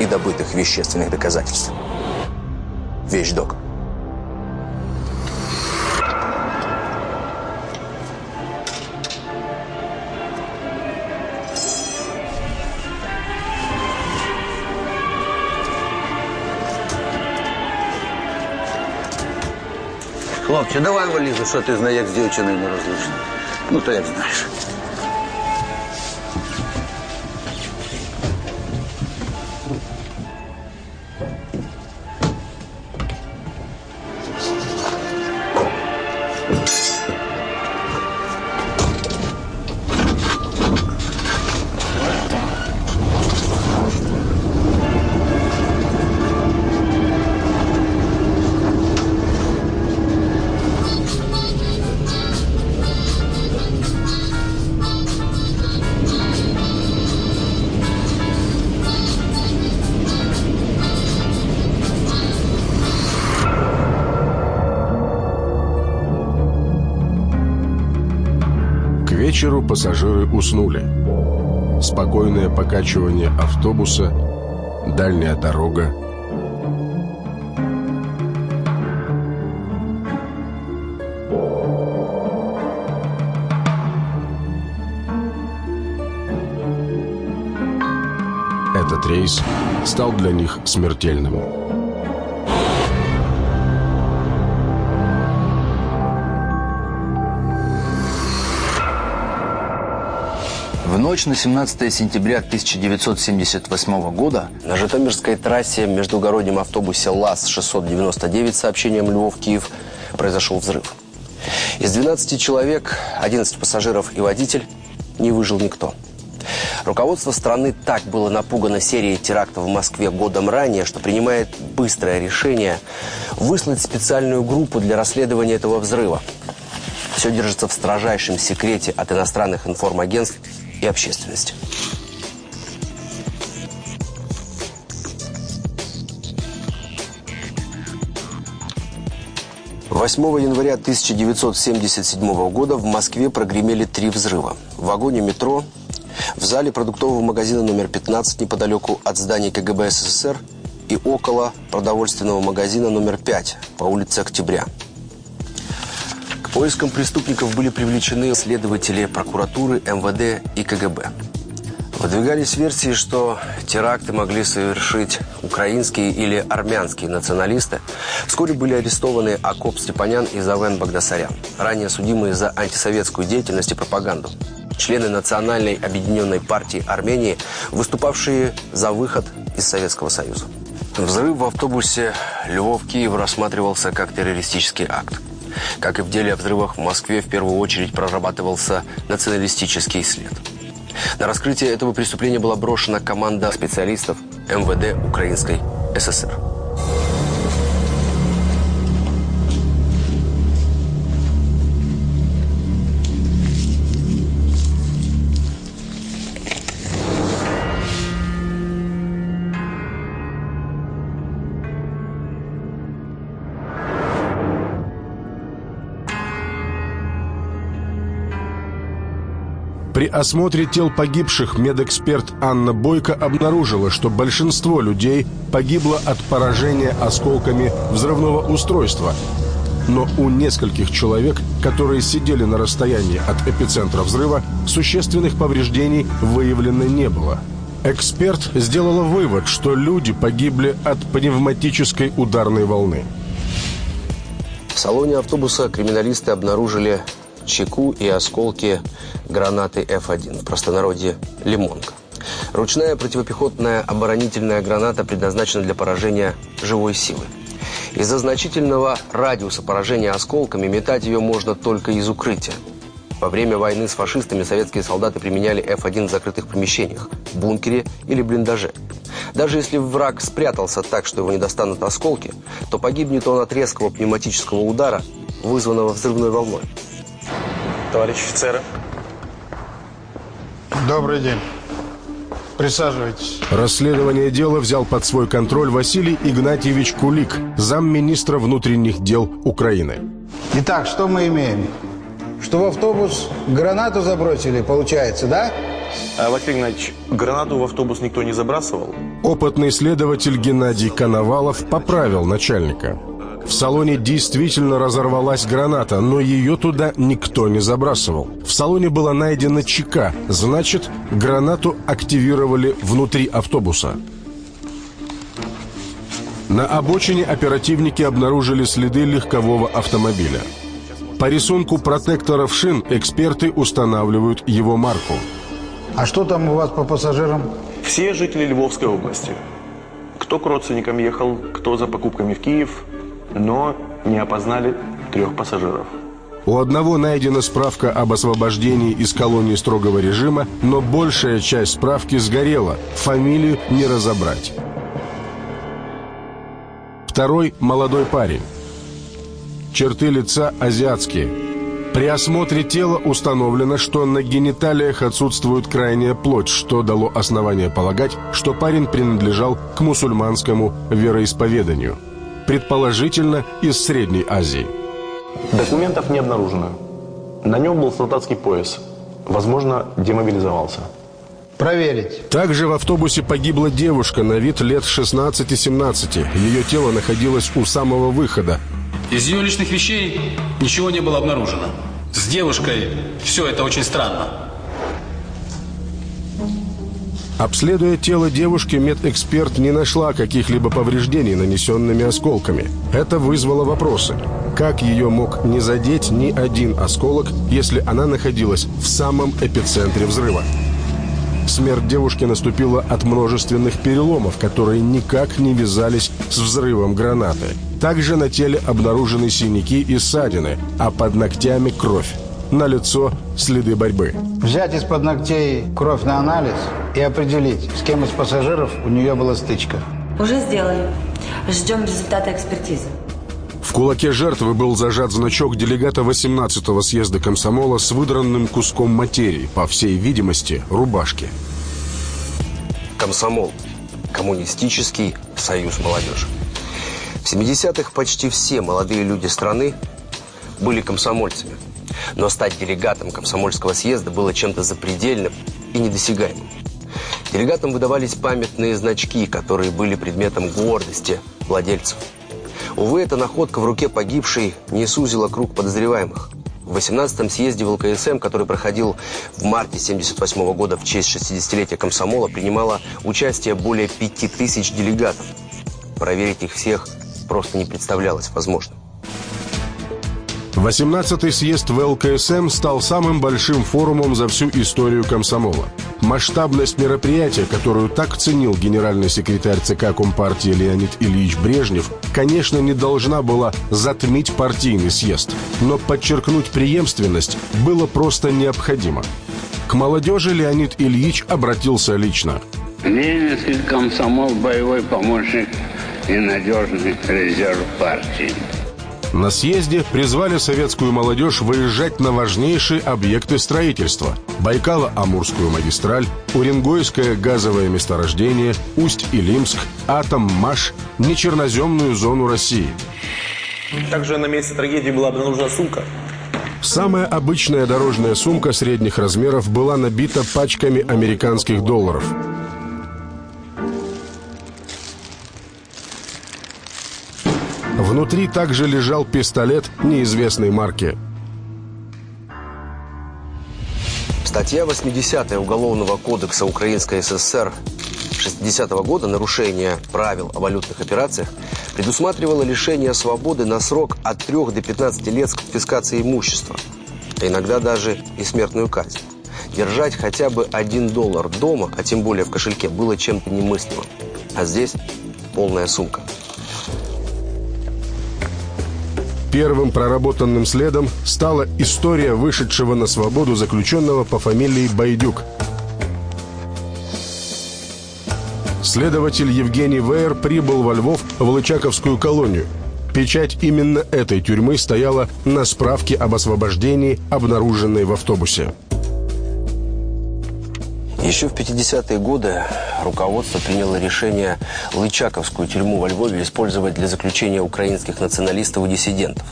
и добытых вещественных доказательств. Вещдок. Хлопче, давай валізу, що ти знаєш, як з дівчиною не розлучна. Ну, то як знаєш. Вечеру пассажиры уснули. Спокойное покачивание автобуса, дальняя дорога. Этот рейс стал для них смертельным. Ночь на 17 сентября 1978 года На Житомирской трассе в междугороднем автобусе ЛАЗ-699 с сообщением Львов-Киев произошел взрыв. Из 12 человек, 11 пассажиров и водитель, не выжил никто. Руководство страны так было напугано серией терактов в Москве годом ранее, что принимает быстрое решение выслать специальную группу для расследования этого взрыва. Все держится в строжайшем секрете от иностранных информагентств и общественности. Восьмого января 1977 года в Москве прогремели три взрыва. В вагоне метро, в зале продуктового магазина номер 15 неподалеку от здания КГБ СССР и около продовольственного магазина номер 5 по улице Октября. К поискам преступников были привлечены следователи прокуратуры, МВД и КГБ. Выдвигались версии, что теракты могли совершить украинские или армянские националисты. Вскоре были арестованы Акоп Степанян и Завен Багдасарян, ранее судимые за антисоветскую деятельность и пропаганду. Члены Национальной объединенной партии Армении, выступавшие за выход из Советского Союза. Взрыв в автобусе Львов-Киев рассматривался как террористический акт. Как и в деле о взрывах в Москве, в первую очередь прорабатывался националистический след. На раскрытие этого преступления была брошена команда специалистов МВД Украинской ССР. Осмотре тел погибших медэксперт Анна Бойко обнаружила, что большинство людей погибло от поражения осколками взрывного устройства. Но у нескольких человек, которые сидели на расстоянии от эпицентра взрыва, существенных повреждений выявлено не было. Эксперт сделала вывод, что люди погибли от пневматической ударной волны. В салоне автобуса криминалисты обнаружили чеку и осколки гранаты F1, в простонародье «Лимонка». Ручная противопехотная оборонительная граната предназначена для поражения живой силы. Из-за значительного радиуса поражения осколками метать ее можно только из укрытия. Во время войны с фашистами советские солдаты применяли F1 в закрытых помещениях, бункере или блиндаже. Даже если враг спрятался так, что его не достанут осколки, то погибнет он от резкого пневматического удара, вызванного взрывной волной. Товарищ офицеры. Добрый день. Присаживайтесь. Расследование дела взял под свой контроль Василий Игнатьевич Кулик, замминистра внутренних дел Украины. Итак, что мы имеем? Что в автобус гранату забросили, получается, да? А, Василий Игнатьевич, гранату в автобус никто не забрасывал? Опытный следователь Геннадий Коновалов поправил начальника. В салоне действительно разорвалась граната, но ее туда никто не забрасывал. В салоне была найдена чека, значит, гранату активировали внутри автобуса. На обочине оперативники обнаружили следы легкового автомобиля. По рисунку протекторов шин эксперты устанавливают его марку. А что там у вас по пассажирам? Все жители Львовской области. Кто к родственникам ехал, кто за покупками в Киев, но не опознали трех пассажиров. У одного найдена справка об освобождении из колонии строгого режима, но большая часть справки сгорела, фамилию не разобрать. Второй – молодой парень. Черты лица азиатские. При осмотре тела установлено, что на гениталиях отсутствует крайняя плоть, что дало основание полагать, что парень принадлежал к мусульманскому вероисповеданию. Предположительно, из Средней Азии. Документов не обнаружено. На нем был солдатский пояс. Возможно, демобилизовался. Проверить. Также в автобусе погибла девушка на вид лет 16-17. Ее тело находилось у самого выхода. Из ее личных вещей ничего не было обнаружено. С девушкой все это очень странно. Обследуя тело девушки, медэксперт не нашла каких-либо повреждений, нанесенными осколками. Это вызвало вопросы. Как ее мог не задеть ни один осколок, если она находилась в самом эпицентре взрыва? Смерть девушки наступила от множественных переломов, которые никак не вязались с взрывом гранаты. Также на теле обнаружены синяки и ссадины, а под ногтями кровь. На лицо следы борьбы. Взять из-под ногтей кровь на анализ и определить, с кем из пассажиров у нее была стычка. Уже сделали. Ждем результата экспертизы. В кулаке жертвы был зажат значок делегата 18-го съезда комсомола с выдранным куском материи, по всей видимости, рубашки. Комсомол. Коммунистический союз молодежи. В 70-х почти все молодые люди страны были комсомольцами. Но стать делегатом комсомольского съезда было чем-то запредельным и недосягаемым. Делегатам выдавались памятные значки, которые были предметом гордости владельцев. Увы, эта находка в руке погибшей не сузила круг подозреваемых. В 18-м съезде в ЛКСМ, который проходил в марте 78 -го года в честь 60-летия комсомола, принимало участие более 5000 делегатов. Проверить их всех просто не представлялось возможным. 18-й съезд в ЛКСМ стал самым большим форумом за всю историю комсомола. Масштабность мероприятия, которую так ценил генеральный секретарь ЦК Компартии Леонид Ильич Брежнев, конечно, не должна была затмить партийный съезд. Но подчеркнуть преемственность было просто необходимо. К молодежи Леонид Ильич обратился лично. Ленинский комсомол – боевой помощник и надежный резерв партии. На съезде призвали советскую молодежь выезжать на важнейшие объекты строительства. Байкало-Амурскую магистраль, Уренгойское газовое месторождение, Усть-Илимск, Атом-Маш, нечерноземную зону России. Также на месте трагедии была обнаружена сумка. Самая обычная дорожная сумка средних размеров была набита пачками американских долларов. Внутри также лежал пистолет неизвестной марки. Статья 80 Уголовного кодекса Украинской ССР 60 -го года «Нарушение правил о валютных операциях» предусматривала лишение свободы на срок от 3 до 15 лет с конфискацией имущества, а иногда даже и смертную казнь. Держать хотя бы один доллар дома, а тем более в кошельке, было чем-то немыслимым. А здесь полная сумка – Первым проработанным следом стала история вышедшего на свободу заключенного по фамилии Байдюк. следователь Евгений Вейер прибыл во Львов в Лычаковскую колонию. Печать именно этой тюрьмы стояла на справке об освобождении, обнаруженной в автобусе. Еще в 50-е годы руководство приняло решение Лычаковскую тюрьму во Львове использовать для заключения украинских националистов и диссидентов.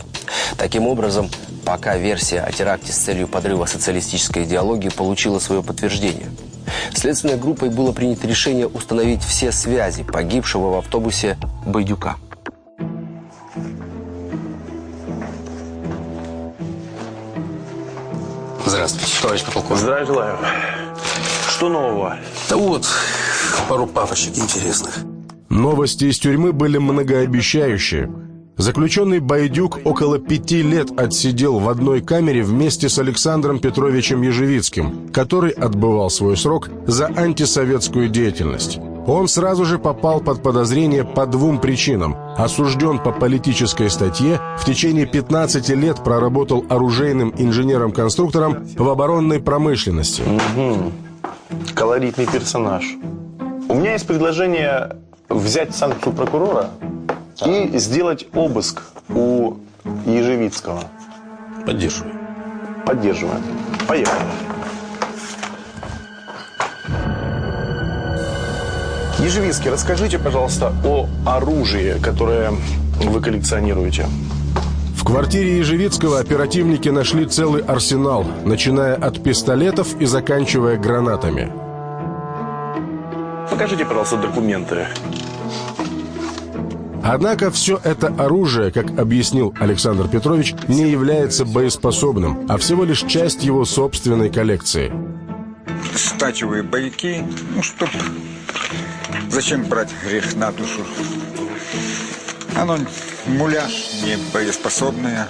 Таким образом, пока версия о теракте с целью подрыва социалистической идеологии получила свое подтверждение. Следственной группой было принято решение установить все связи погибшего в автобусе Байдюка. Здравствуйте, товарищ подполковник. Здравия желаю. Что нового? Да вот, пару папочек интересных. Новости из тюрьмы были многообещающие. Заключенный Байдюк около пяти лет отсидел в одной камере вместе с Александром Петровичем Ежевицким, который отбывал свой срок за антисоветскую деятельность. Он сразу же попал под подозрение по двум причинам. Осужден по политической статье, в течение 15 лет проработал оружейным инженером-конструктором в оборонной промышленности. Угу. Колоритный персонаж. У меня есть предложение взять санкцию прокурора и сделать обыск у Ежевицкого. Поддерживаю. Поддерживаем. Поехали. Ежевицкий, расскажите, пожалуйста, о оружии, которое вы коллекционируете. В квартире Ежевицкого оперативники нашли целый арсенал, начиная от пистолетов и заканчивая гранатами. Покажите, пожалуйста, документы. Однако все это оружие, как объяснил Александр Петрович, не является боеспособным, а всего лишь часть его собственной коллекции. Стачиваю бойки, ну, чтоб... Зачем брать грех на душу? Оно муляж, не боеспособное.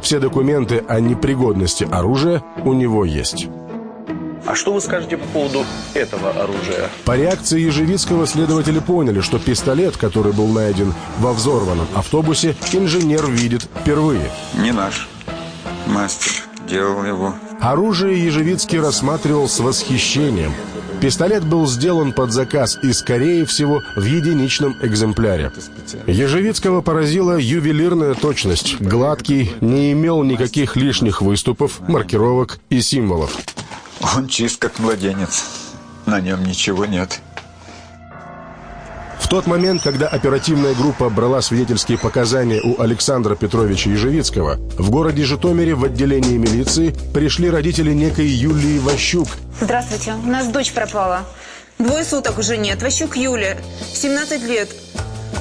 Все документы о непригодности оружия у него есть. А что вы скажете по поводу этого оружия? По реакции Ежевицкого следователи поняли, что пистолет, который был найден во взорванном автобусе, инженер видит впервые. Не наш. Мастер делал его. Оружие Ежевицкий рассматривал с восхищением. Пистолет был сделан под заказ и, скорее всего, в единичном экземпляре. Ежевицкого поразила ювелирная точность. Гладкий, не имел никаких лишних выступов, маркировок и символов. Он чист, как младенец. На нем ничего нет. В тот момент, когда оперативная группа брала свидетельские показания у Александра Петровича Ежевицкого, в городе Житомире в отделении милиции пришли родители некой Юлии Ващук. Здравствуйте, у нас дочь пропала. Двое суток уже нет. Ващук Юлия, 17 лет.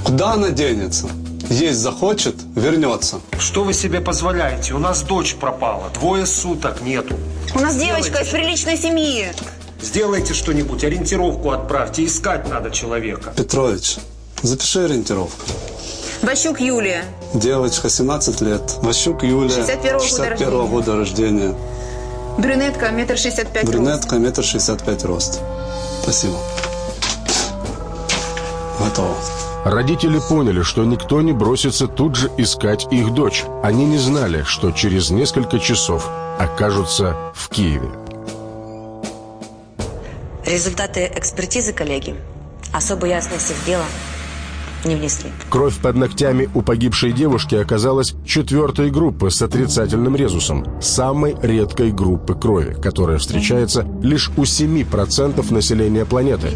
Куда она денется? Есть захочет, вернется. Что вы себе позволяете? У нас дочь пропала. Двое суток нету. У нас девочка из приличной семьи. Сделайте что-нибудь, ориентировку отправьте. Искать надо человека. Петрович, запиши ориентировку. Ващук Юлия. Девочка, 17 лет. Ващук Юлия. 61 -го 61 -го года рождения. Брюнетка, метр шестьдесят пять Брюнетка, метр шестьдесят пять рост. Спасибо. Готово. Родители поняли, что никто не бросится тут же искать их дочь. Они не знали, что через несколько часов окажутся в Киеве. Результаты экспертизы, коллеги, особой ясности в дело не внесли. Кровь под ногтями у погибшей девушки оказалась четвертой группы с отрицательным резусом, самой редкой группы крови, которая встречается лишь у 7% населения планеты.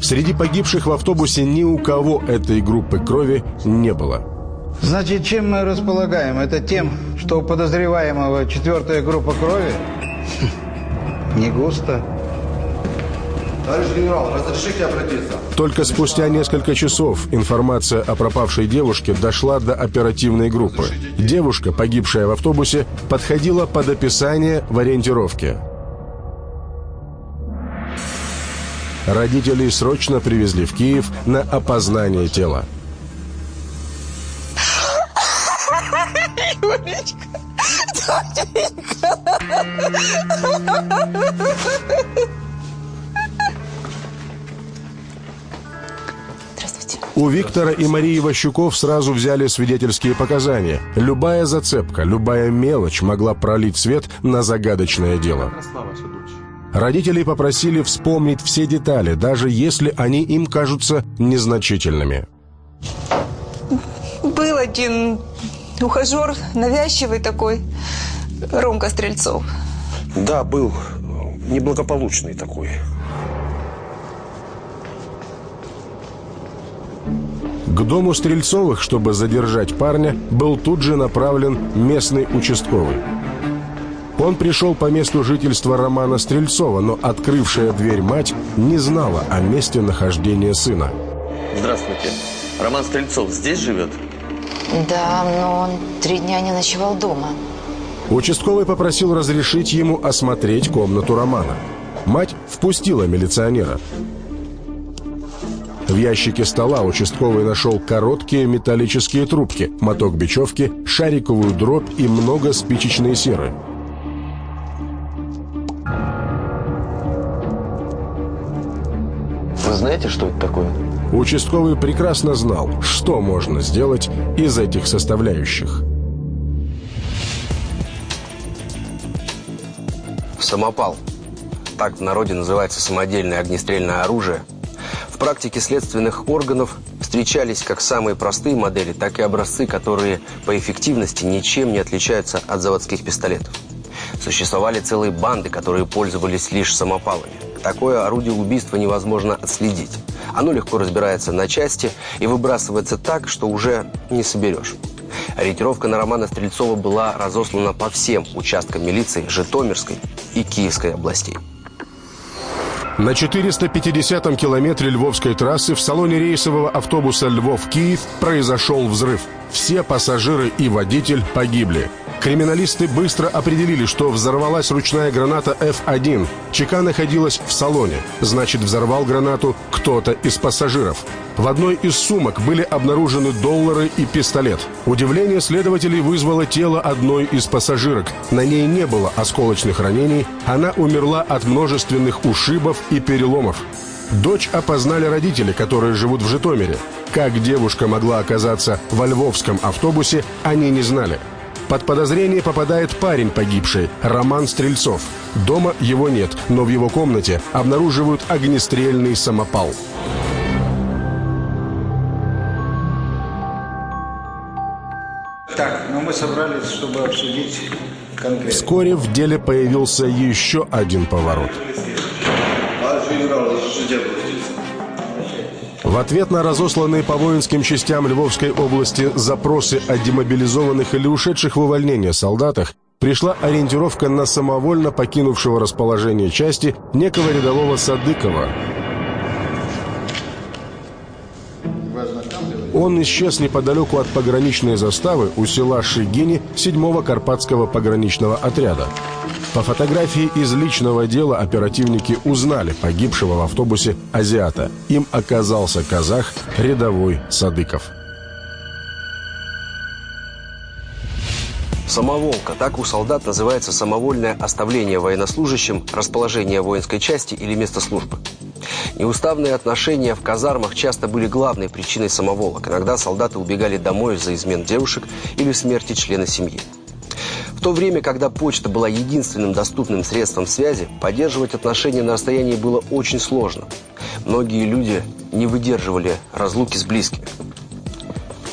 Среди погибших в автобусе ни у кого этой группы крови не было. Значит, чем мы располагаем? Это тем, что у подозреваемого четвертая группа крови? Не густо. Товарищ генерал, разрешите обратиться? Только спустя несколько часов информация о пропавшей девушке дошла до оперативной группы. Девушка, погибшая в автобусе, подходила под описание в ориентировке. Родителей срочно привезли в Киев на опознание тела. Юлечка, У Виктора и Марии Ващуков сразу взяли свидетельские показания. Любая зацепка, любая мелочь могла пролить свет на загадочное дело. Родителей попросили вспомнить все детали, даже если они им кажутся незначительными. Был один ухажер, навязчивый такой, Ромка Стрельцов. Да, был неблагополучный такой. К дому Стрельцовых, чтобы задержать парня, был тут же направлен местный участковый. Он пришел по месту жительства Романа Стрельцова, но открывшая дверь мать не знала о месте нахождения сына. Здравствуйте. Роман Стрельцов здесь живет? Да, но он три дня не ночевал дома. Участковый попросил разрешить ему осмотреть комнату Романа. Мать впустила милиционера. В ящике стола участковый нашел короткие металлические трубки, моток бечевки, шариковую дробь и много спичечной серы. Вы знаете, что это такое? Участковый прекрасно знал, что можно сделать из этих составляющих. Самопал. Так в народе называется самодельное огнестрельное оружие. Практике следственных органов встречались как самые простые модели, так и образцы, которые по эффективности ничем не отличаются от заводских пистолетов. Существовали целые банды, которые пользовались лишь самопалами. Такое орудие убийства невозможно отследить. Оно легко разбирается на части и выбрасывается так, что уже не соберешь. Ориентировка на Романа Стрельцова была разослана по всем участкам милиции Житомирской и Киевской областей. На 450-м километре Львовской трассы в салоне рейсового автобуса «Львов-Киев» произошел взрыв. Все пассажиры и водитель погибли. Криминалисты быстро определили, что взорвалась ручная граната F1. ЧК находилась в салоне. Значит, взорвал гранату кто-то из пассажиров. В одной из сумок были обнаружены доллары и пистолет. Удивление следователей вызвало тело одной из пассажирок. На ней не было осколочных ранений. Она умерла от множественных ушибов и переломов. Дочь опознали родители, которые живут в Житомире. Как девушка могла оказаться во львовском автобусе, они не знали. Под подозрение попадает парень погибший, Роман Стрельцов. Дома его нет, но в его комнате обнаруживают огнестрельный самопал. Так, ну мы собрались, чтобы обсудить конкретно. Вскоре в деле появился еще один поворот. Обратиться? В ответ на разосланные по воинским частям Львовской области запросы о демобилизованных или ушедших в увольнение солдатах пришла ориентировка на самовольно покинувшего расположение части некого рядового Садыкова. Он исчез неподалеку от пограничной заставы у села Шигини 7-го Карпатского пограничного отряда. По фотографии из личного дела оперативники узнали погибшего в автобусе азиата. Им оказался казах рядовой Садыков. Самоволка. Так у солдат называется самовольное оставление военнослужащим расположения воинской части или места службы. Неуставные отношения в казармах часто были главной причиной самоволок. Иногда солдаты убегали домой из-за измен девушек или смерти члена семьи. В то время, когда почта была единственным доступным средством связи, поддерживать отношения на расстоянии было очень сложно. Многие люди не выдерживали разлуки с близкими.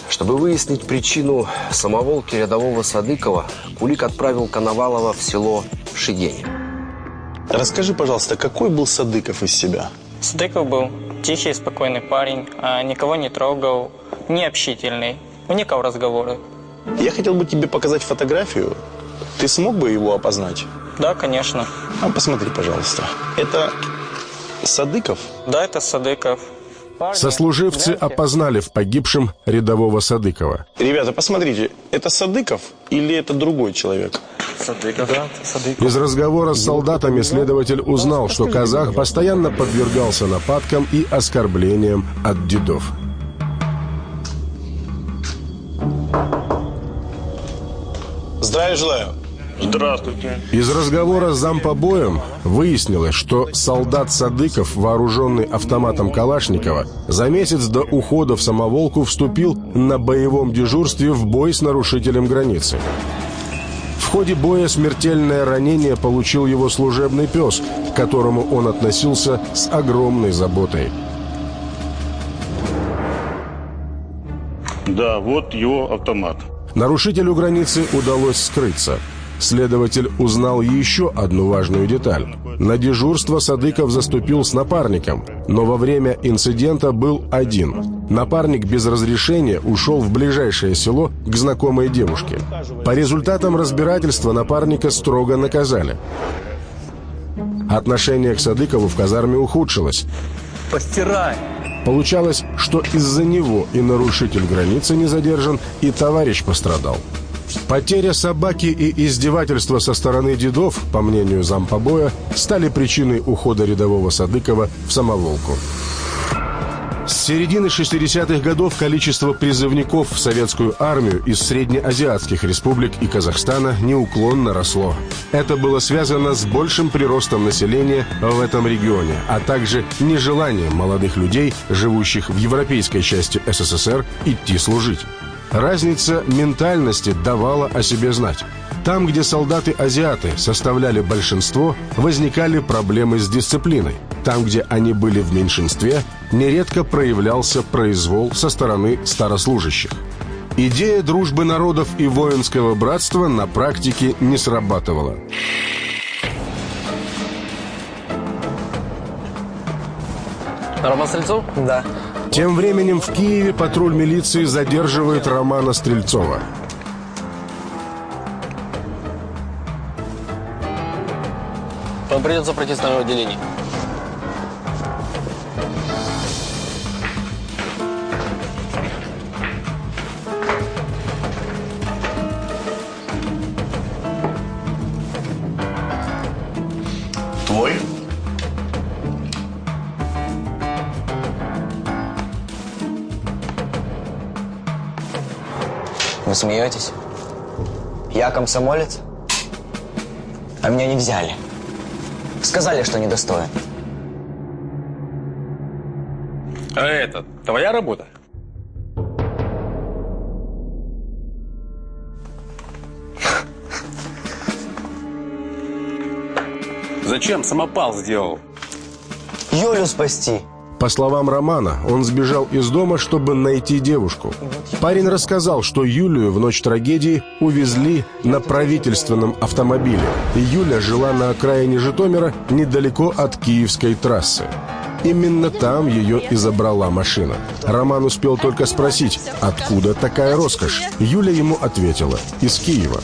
Чтобы выяснить причину самоволки рядового Садыкова, Кулик отправил Коновалова в село Шигени. Расскажи, пожалуйста, какой был Садыков из себя? Садыков был тихий, спокойный парень, а никого не трогал, не общительный, уникал разговоры. Я хотел бы тебе показать фотографию. Ты смог бы его опознать? Да, конечно. А посмотри, пожалуйста. Это Садыков? Да, это Садыков. Сослуживцы опознали в погибшем рядового Садыкова. Ребята, посмотрите, это Садыков или это другой человек? Садыков. Да, Садыков. Из разговора с солдатами следователь узнал, что казах постоянно подвергался нападкам и оскорблениям от дедов. Здравия желаю. Здравствуйте. Из разговора с зампобоем выяснилось, что солдат Садыков, вооруженный автоматом Калашникова, за месяц до ухода в самоволку вступил на боевом дежурстве в бой с нарушителем границы. В ходе боя смертельное ранение получил его служебный пес, к которому он относился с огромной заботой. Да, вот его автомат. Нарушителю границы удалось скрыться. Следователь узнал еще одну важную деталь. На дежурство Садыков заступил с напарником, но во время инцидента был один. Напарник без разрешения ушел в ближайшее село к знакомой девушке. По результатам разбирательства напарника строго наказали. Отношение к Садыкову в казарме ухудшилось. Постирай! Получалось, что из-за него и нарушитель границы не задержан, и товарищ пострадал. Потеря собаки и издевательства со стороны дедов, по мнению зампобоя, стали причиной ухода рядового Садыкова в самоволку. С середины 60-х годов количество призывников в советскую армию из среднеазиатских республик и Казахстана неуклонно росло. Это было связано с большим приростом населения в этом регионе, а также нежеланием молодых людей, живущих в европейской части СССР, идти служить. Разница ментальности давала о себе знать. Там, где солдаты-азиаты составляли большинство, возникали проблемы с дисциплиной. Там, где они были в меньшинстве, нередко проявлялся произвол со стороны старослужащих. Идея дружбы народов и воинского братства на практике не срабатывала. Роман Стрельцов? Да. Тем временем в Киеве патруль милиции задерживает Романа Стрельцова. Вам придется пройти с нами в отделение. Смеетесь? Я комсомолец? А меня не взяли. Сказали, что недостоин. А это твоя работа? Зачем самопал сделал? Юлю спасти. По словам Романа, он сбежал из дома, чтобы найти девушку. Парень рассказал, что Юлию в ночь трагедии увезли на правительственном автомобиле. Юля жила на окраине Житомира, недалеко от Киевской трассы. Именно там ее и забрала машина. Роман успел только спросить, откуда такая роскошь. Юля ему ответила, из Киева.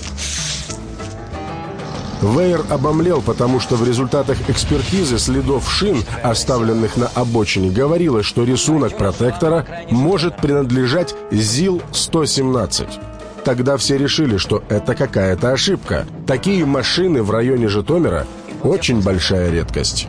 Вейер обомлел, потому что в результатах экспертизы следов шин, оставленных на обочине, говорилось, что рисунок протектора может принадлежать ЗИЛ-117. Тогда все решили, что это какая-то ошибка. Такие машины в районе Житомира – очень большая редкость.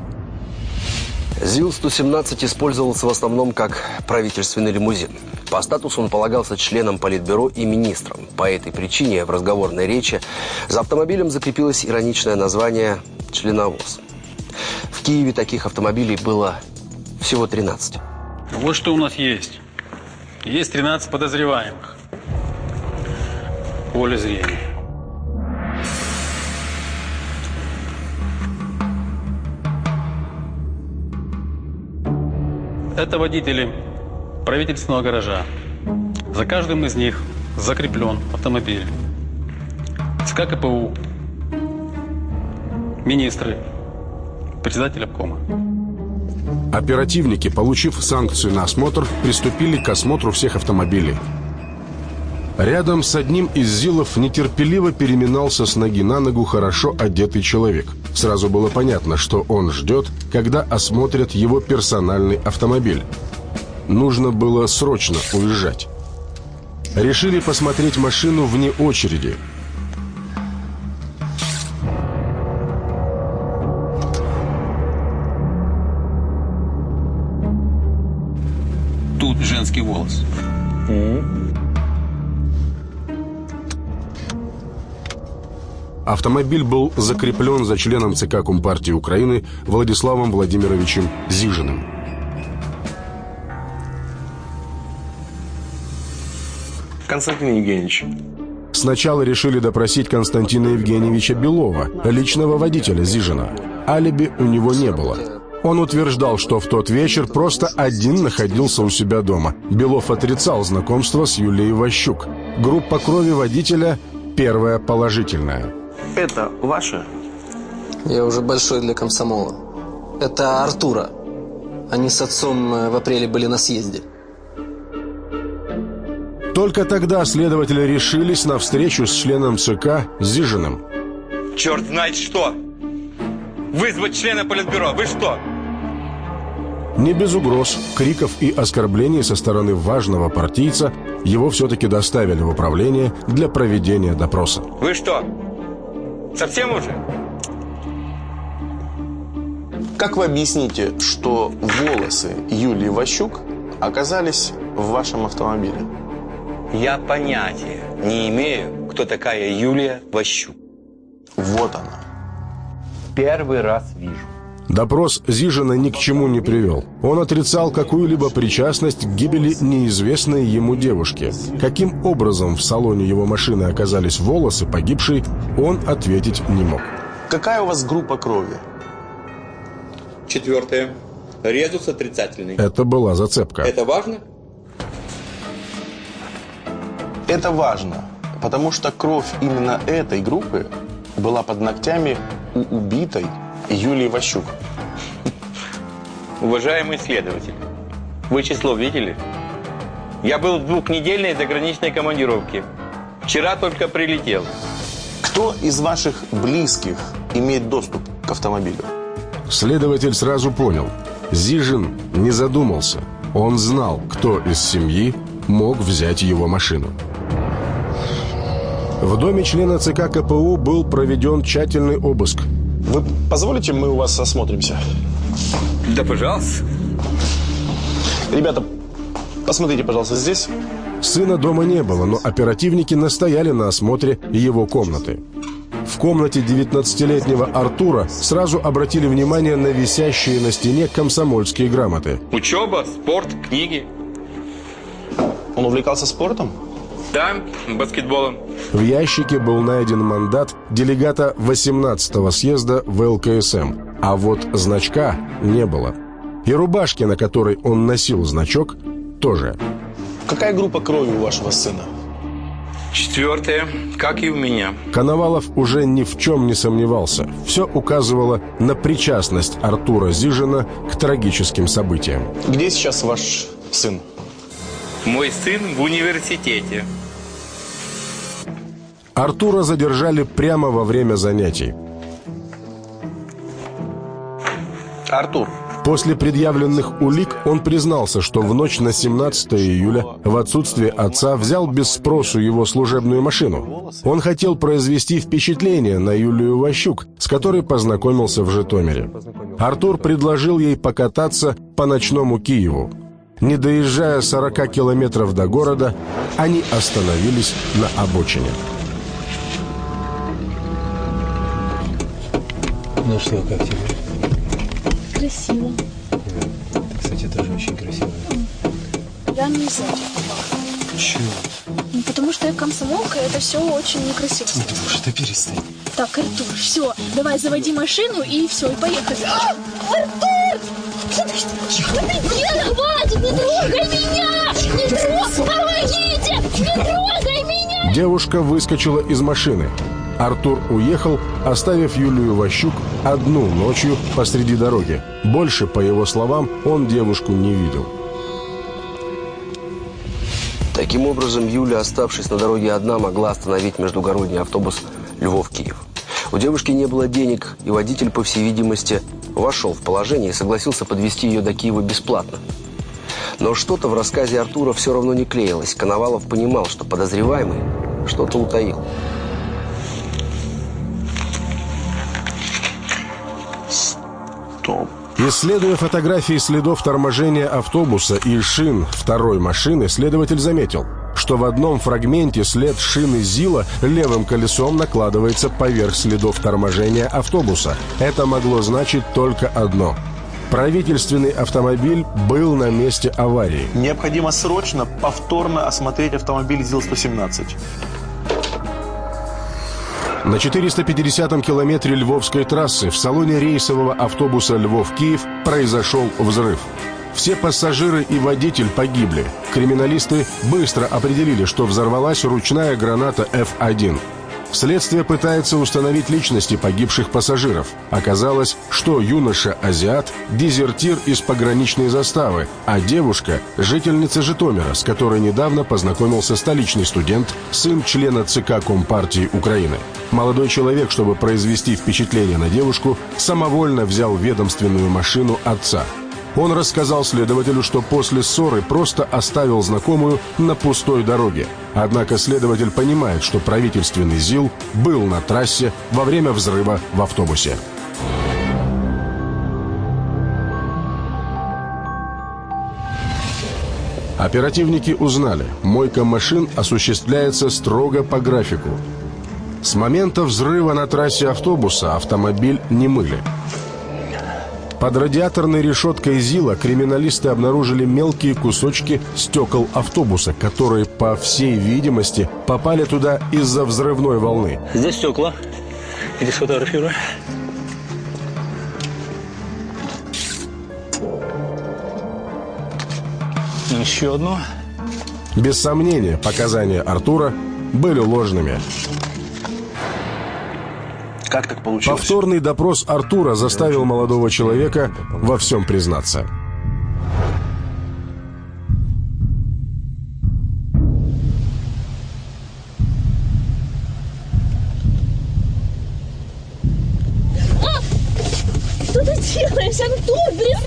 ЗИЛ-117 использовался в основном как правительственный лимузин. По статусу он полагался членам Политбюро и министрам. По этой причине в разговорной речи за автомобилем закрепилось ироничное название «членовоз». В Киеве таких автомобилей было всего 13. Вот что у нас есть. Есть 13 подозреваемых. Поле зрения. Это водители правительственного гаража. За каждым из них закреплен автомобиль. ЦК КПУ, министры, председатель обкома. Оперативники, получив санкцию на осмотр, приступили к осмотру всех автомобилей. Рядом с одним из ЗИЛов нетерпеливо переминался с ноги на ногу хорошо одетый человек. Сразу было понятно, что он ждет, когда осмотрят его персональный автомобиль. Нужно было срочно уезжать. Решили посмотреть машину вне очереди. Автомобиль был закреплен за членом ЦК Компартии Украины Владиславом Владимировичем Зижиным. Константин Евгеньевич, Сначала решили допросить Константина Евгеньевича Белова, личного водителя Зижина. Алиби у него не было. Он утверждал, что в тот вечер просто один находился у себя дома. Белов отрицал знакомство с Юлией Ващук. Группа крови водителя первая положительная. Это ваше? Я уже большой для комсомола. Это Артура. Они с отцом э, в апреле были на съезде. Только тогда следователи решились на встречу с членом ЦК Зижиным. Черт знает что! Вызвать члена политбюро! Вы что? Не без угроз, криков и оскорблений со стороны важного партийца его все-таки доставили в управление для проведения допроса. Вы что? Совсем уже? Как вы объясните, что волосы Юлии Ващук оказались в вашем автомобиле? Я понятия не имею, кто такая Юлия Ващук. Вот она. Первый раз вижу. Допрос Зижина ни к чему не привел. Он отрицал какую-либо причастность к гибели неизвестной ему девушки. Каким образом в салоне его машины оказались волосы погибшей, он ответить не мог. Какая у вас группа крови? Четвертое. Резус отрицательный. Это была зацепка. Это важно? Это важно, потому что кровь именно этой группы была под ногтями у убитой Юлии Ващук. Уважаемый следователь, вы число видели? Я был в двухнедельной заграничной командировке. Вчера только прилетел. Кто из ваших близких имеет доступ к автомобилю? Следователь сразу понял. Зижин не задумался. Он знал, кто из семьи мог взять его машину. В доме члена ЦК КПУ был проведен тщательный обыск. Вы позволите, мы у вас осмотримся? Да, пожалуйста. Ребята, посмотрите, пожалуйста, здесь. Сына дома не было, но оперативники настояли на осмотре его комнаты. В комнате 19-летнего Артура сразу обратили внимание на висящие на стене комсомольские грамоты. Учеба, спорт, книги. Он увлекался спортом? Да, баскетболом. В ящике был найден мандат делегата 18-го съезда в ЛКСМ, а вот значка не было. И рубашки, на которой он носил значок, тоже. Какая группа крови у вашего сына? Четвертое, как и у меня. Коновалов уже ни в чем не сомневался. Все указывало на причастность Артура Зижина к трагическим событиям. Где сейчас ваш сын? Мой сын в университете. Артура задержали прямо во время занятий. Артур. После предъявленных улик он признался, что в ночь на 17 июля в отсутствие отца взял без спросу его служебную машину. Он хотел произвести впечатление на Юлию Ващук, с которой познакомился в Житомире. Артур предложил ей покататься по ночному Киеву. Не доезжая 40 километров до города, они остановились на обочине. Ну что, как тебе? Красиво. Ты, кстати, тоже очень красивая. Я не знаю. Чего? Ну, потому что я комсомолка, и это все очень некрасиво. Ну, что перестань. Так, Артур, все, давай заводи машину и все, и поехали. А, Артур! Нет, хватит, не трогай меня! Не трогай! Помогите! Не трогай меня! Девушка выскочила из машины. Артур уехал, оставив Юлию Ващук одну ночью посреди дороги. Больше, по его словам, он девушку не видел. Таким образом, Юля, оставшись на дороге одна, могла остановить междугородний автобус Львов-Киев. У девушки не было денег, и водитель, по всей видимости, вошел в положение и согласился подвести ее до Киева бесплатно. Но что-то в рассказе Артура все равно не клеилось. Коновалов понимал, что подозреваемый что-то утаил. Исследуя фотографии следов торможения автобуса и шин второй машины, следователь заметил, что в одном фрагменте след шины ЗИЛа левым колесом накладывается поверх следов торможения автобуса. Это могло значить только одно. Правительственный автомобиль был на месте аварии. Необходимо срочно повторно осмотреть автомобиль ЗИЛ-117. На 450-м километре Львовской трассы в салоне рейсового автобуса «Львов-Киев» произошел взрыв. Все пассажиры и водитель погибли. Криминалисты быстро определили, что взорвалась ручная граната F1. Следствие пытается установить личности погибших пассажиров. Оказалось, что юноша-азиат – дезертир из пограничной заставы, а девушка – жительница Житомира, с которой недавно познакомился столичный студент, сын члена ЦК Компартии Украины. Молодой человек, чтобы произвести впечатление на девушку, самовольно взял ведомственную машину отца – он рассказал следователю, что после ссоры просто оставил знакомую на пустой дороге. Однако следователь понимает, что правительственный ЗИЛ был на трассе во время взрыва в автобусе. Оперативники узнали, мойка машин осуществляется строго по графику. С момента взрыва на трассе автобуса автомобиль не мыли. Под радиаторной решеткой ЗИЛа криминалисты обнаружили мелкие кусочки стекол автобуса, которые, по всей видимости, попали туда из-за взрывной волны. Здесь стекла. Иди сфотографируй. Еще одно. Без сомнения, показания Артура были ложными. Как так получилось? Повторный допрос Артура заставил молодого человека во всем признаться.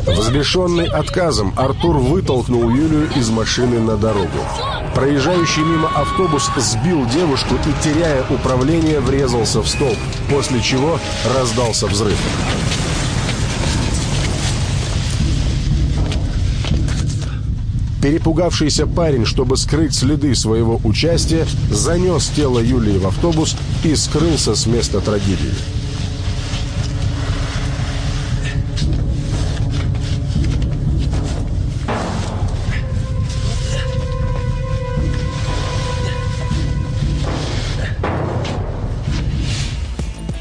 Взбешенный отказом, Артур вытолкнул Юлию из машины на дорогу. Проезжающий мимо автобус сбил девушку и, теряя управление, врезался в столб, после чего раздался взрыв. Перепугавшийся парень, чтобы скрыть следы своего участия, занес тело Юлии в автобус и скрылся с места трагедии.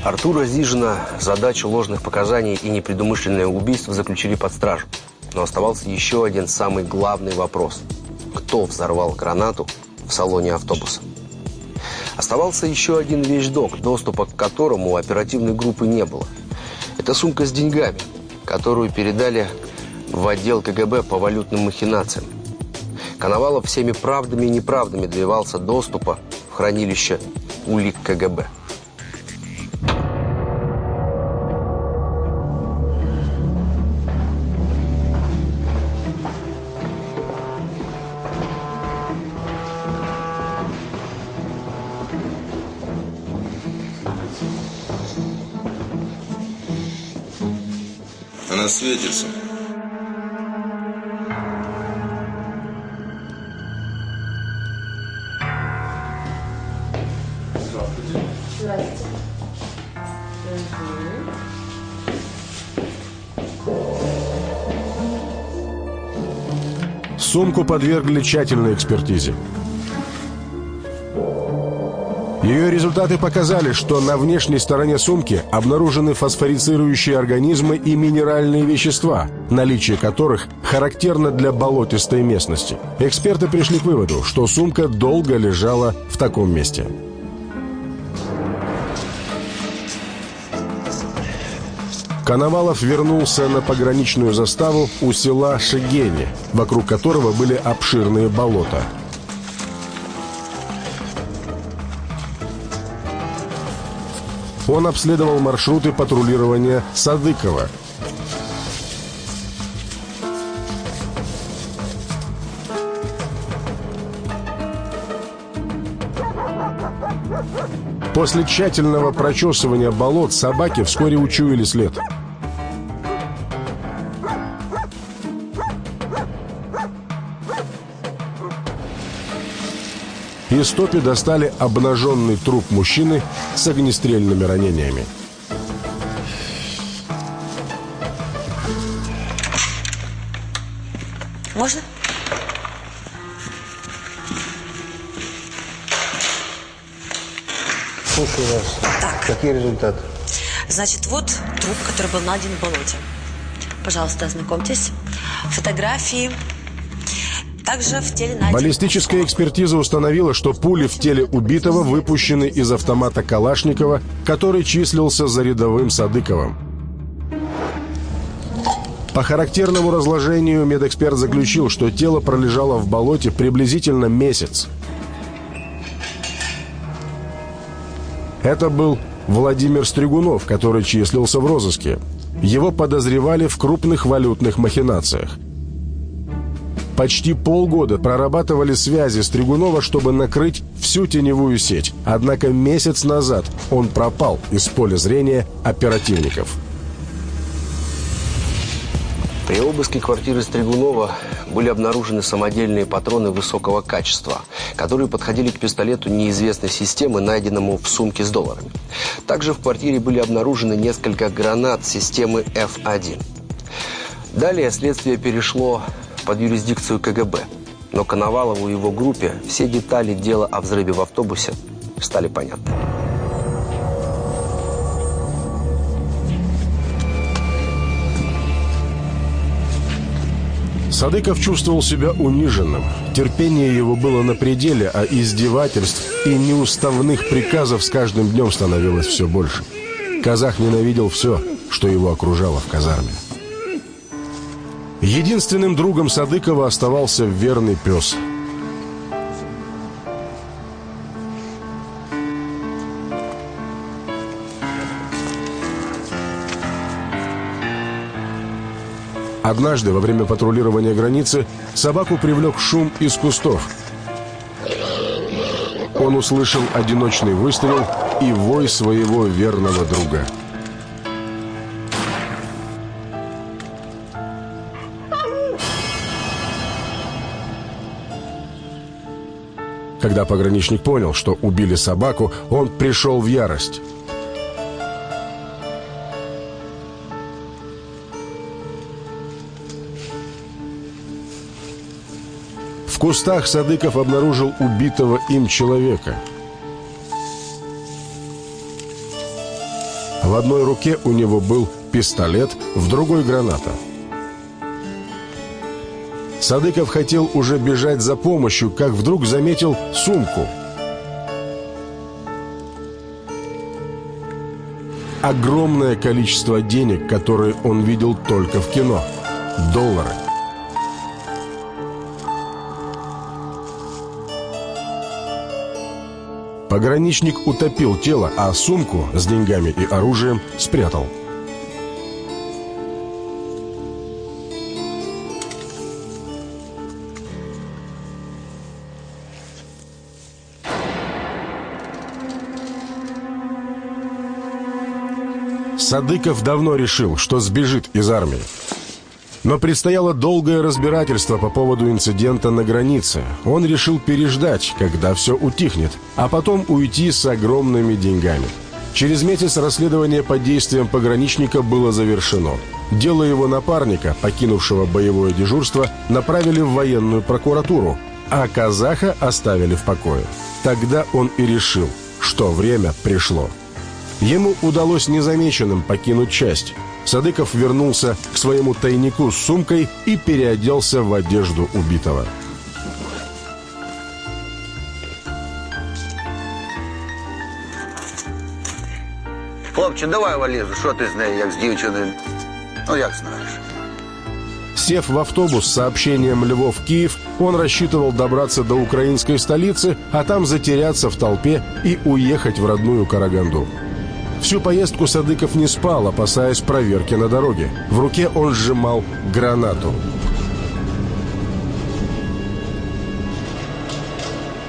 Артура Зижина задачу ложных показаний и непредумышленное убийство заключили под стражу. Но оставался еще один самый главный вопрос. Кто взорвал гранату в салоне автобуса? Оставался еще один вещдок, доступа к которому у оперативной группы не было. Это сумка с деньгами, которую передали в отдел КГБ по валютным махинациям. Коновалов всеми правдами и неправдами добивался доступа в хранилище улик КГБ. Она светится. Сумку подвергли тщательной экспертизе. Ее результаты показали, что на внешней стороне сумки обнаружены фосфорицирующие организмы и минеральные вещества, наличие которых характерно для болотистой местности. Эксперты пришли к выводу, что сумка долго лежала в таком месте. Коновалов вернулся на пограничную заставу у села Шегени, вокруг которого были обширные болота. Он обследовал маршруты патрулирования Садыкова. После тщательного прочесывания болот собаки вскоре учуяли след. Из топи достали обнаженный труп мужчины с огнестрельными ранениями. Можно? Слушаю вас. Так. Какие результаты? Значит, вот труп, который был найден в болоте. Пожалуйста, ознакомьтесь. Фотографии. Также в теле найден... Баллистическая экспертиза установила, что пули в теле убитого выпущены из автомата Калашникова, который числился за рядовым Садыковым. По характерному разложению медэксперт заключил, что тело пролежало в болоте приблизительно месяц. Это был Владимир Стригунов, который числился в розыске. Его подозревали в крупных валютных махинациях. Почти полгода прорабатывали связи Стригунова, чтобы накрыть всю теневую сеть. Однако месяц назад он пропал из поля зрения оперативников. При обыске квартиры Стригунова были обнаружены самодельные патроны высокого качества, которые подходили к пистолету неизвестной системы, найденному в сумке с долларами. Также в квартире были обнаружены несколько гранат системы F1. Далее следствие перешло под юрисдикцию КГБ. Но Коновалову и его группе все детали дела о взрыве в автобусе стали понятны. Садыков чувствовал себя униженным. Терпение его было на пределе, а издевательств и неуставных приказов с каждым днем становилось все больше. Казах ненавидел все, что его окружало в казарме. Единственным другом Садыкова оставался верный пес. Однажды, во время патрулирования границы, собаку привлек шум из кустов. Он услышал одиночный выстрел и вой своего верного друга. Когда пограничник понял, что убили собаку, он пришел в ярость. В кустах Садыков обнаружил убитого им человека. В одной руке у него был пистолет, в другой граната. Садыков хотел уже бежать за помощью, как вдруг заметил сумку. Огромное количество денег, которые он видел только в кино. Доллары. Пограничник утопил тело, а сумку с деньгами и оружием спрятал. Садыков давно решил, что сбежит из армии. Но предстояло долгое разбирательство по поводу инцидента на границе. Он решил переждать, когда все утихнет, а потом уйти с огромными деньгами. Через месяц расследование по действиям пограничника было завершено. Дело его напарника, покинувшего боевое дежурство, направили в военную прокуратуру, а казаха оставили в покое. Тогда он и решил, что время пришло. Ему удалось незамеченным покинуть часть. Садыков вернулся к своему тайнику с сумкой и переоделся в одежду убитого. Хлопче, давай валізу, що ти з нею, як з дівчиною? Ну, як знаєш. Сев в автобус с сообщением «Львов-Киев», он рассчитывал добраться до украинской столицы, а там затеряться в толпе и уехать в родную Караганду. Всю поездку Садыков не спал, опасаясь проверки на дороге. В руке он сжимал гранату.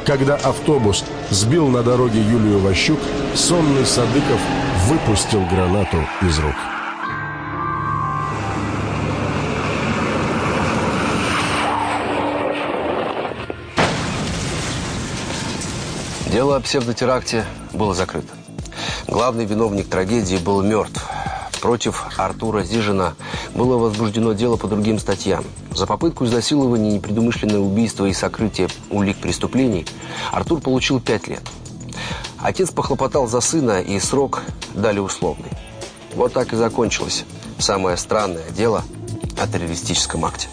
Когда автобус сбил на дороге Юлию Ващук, сонный Садыков выпустил гранату из рук. Дело о псевдотеракте было закрыто. Главный виновник трагедии был мертв. Против Артура Зижина было возбуждено дело по другим статьям. За попытку изнасилования, непредумышленное убийство и сокрытие улик преступлений Артур получил пять лет. Отец похлопотал за сына, и срок дали условный. Вот так и закончилось самое странное дело о террористическом акте.